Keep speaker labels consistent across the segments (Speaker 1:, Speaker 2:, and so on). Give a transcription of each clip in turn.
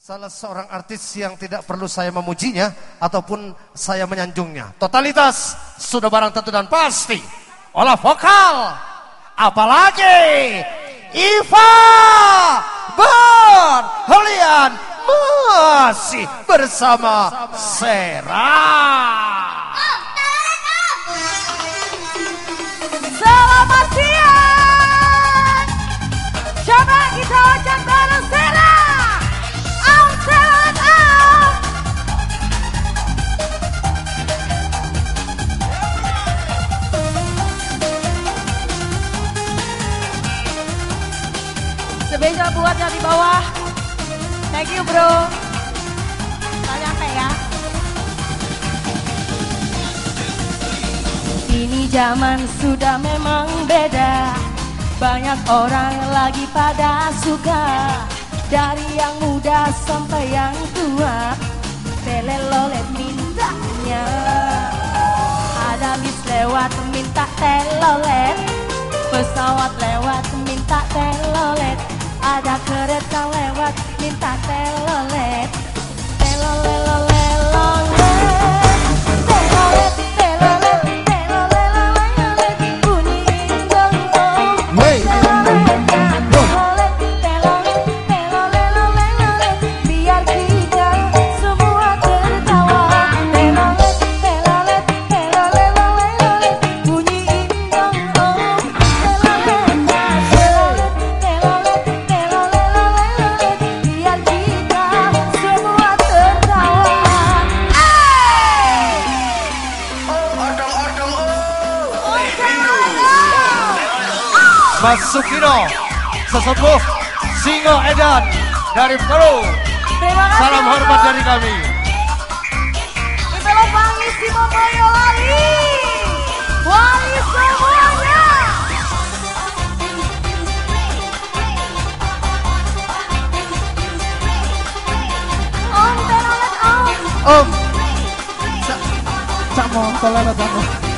Speaker 1: Salah seorang artis yang tidak perlu saya memujinya ataupun saya menyanjungnya. Totalitas sudah barang tentu dan pasti. Olah vokal. Apalagi Iva Berlian masih bersama Sera.
Speaker 2: Spesial buat yang di bawah. Thank you bro. Tak nyampe ya. Ini zaman sudah memang beda Banyak orang lagi pada suka Dari yang muda sampai yang tua Telelolet mintanya Ada bis lewat minta telolet Pesawat lewat minta telolet Ada kereta lewat minta telolet
Speaker 1: Mas Sukino sesepuh Singo Edan dari Peru.
Speaker 2: Terima kasih.
Speaker 1: Salam hormat dari kami.
Speaker 2: Kita lombangi si Momoyo Wali semuanya. Om telolet om.
Speaker 1: Om,
Speaker 2: telolet om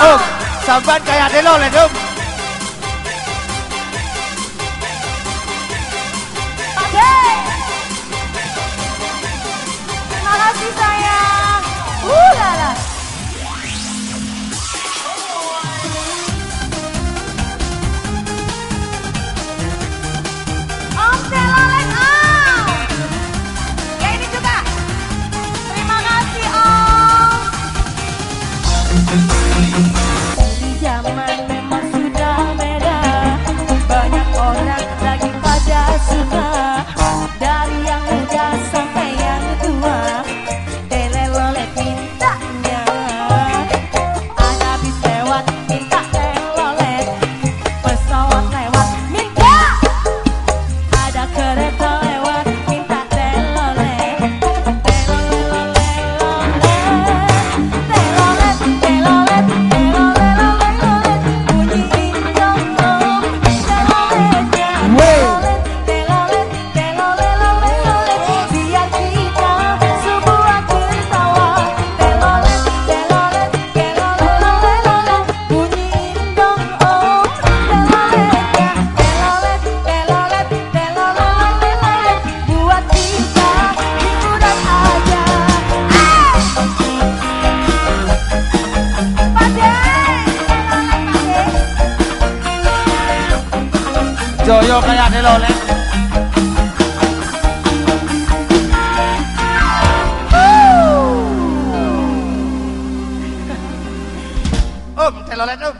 Speaker 1: Om, sampan kayak Delo le
Speaker 2: zaman memang sudah beda. Banyak orang lagi pada suka จโยกขยันได้รอแลยวอิ่ม
Speaker 1: เราล้วเอิ่
Speaker 2: ม